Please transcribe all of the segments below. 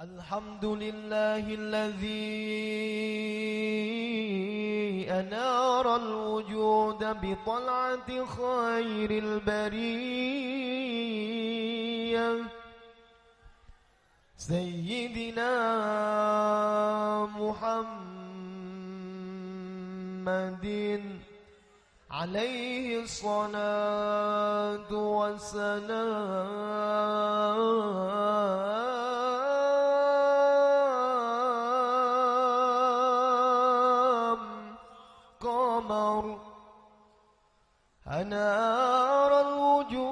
الحمد لله الذي أنار الوجود بطلعة خير البرية. سيدنا محمد عليه الصلاة والسلام. قمر أنار الوجود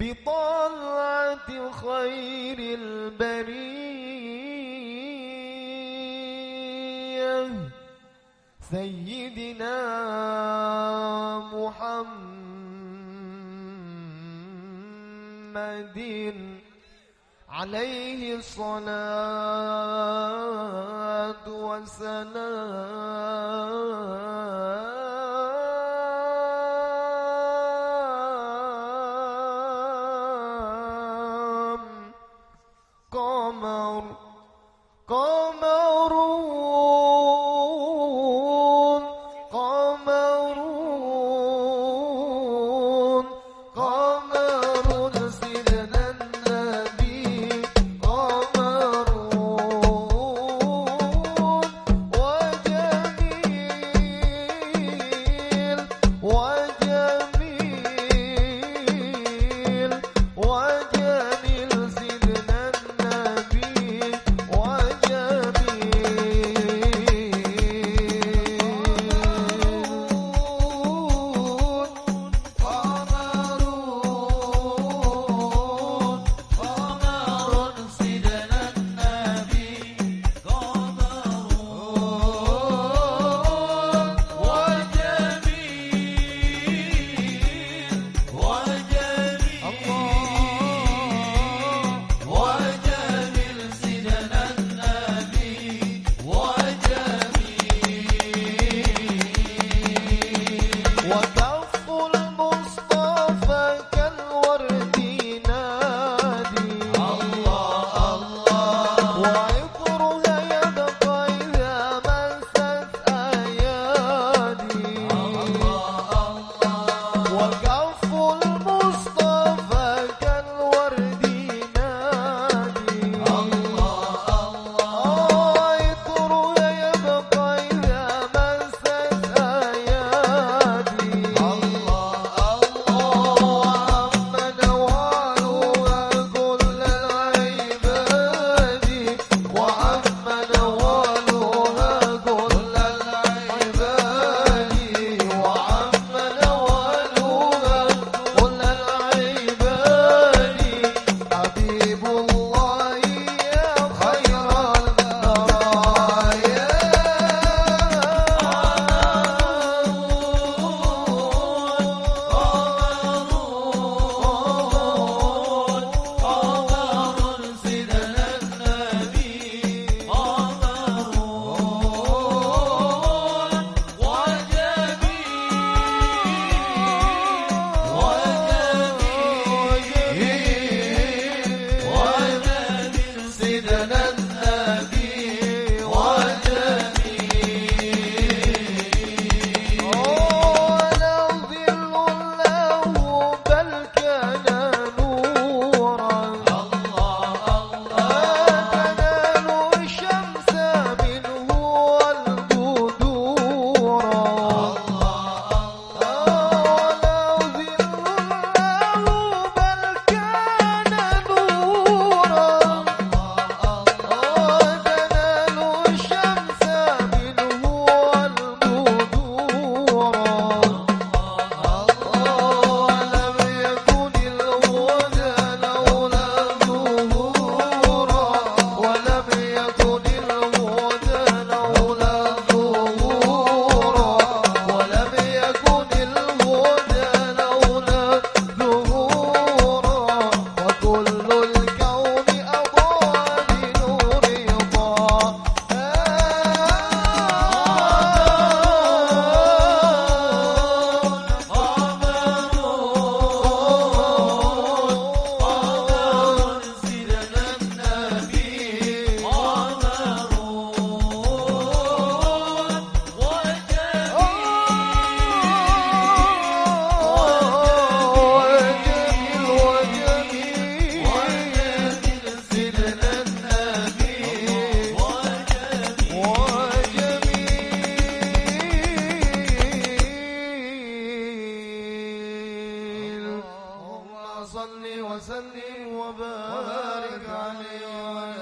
بطلعة خير البرية. سيدنا محمد عليه الصلاة والسلام. صل وسلم وبارك عليه وعلى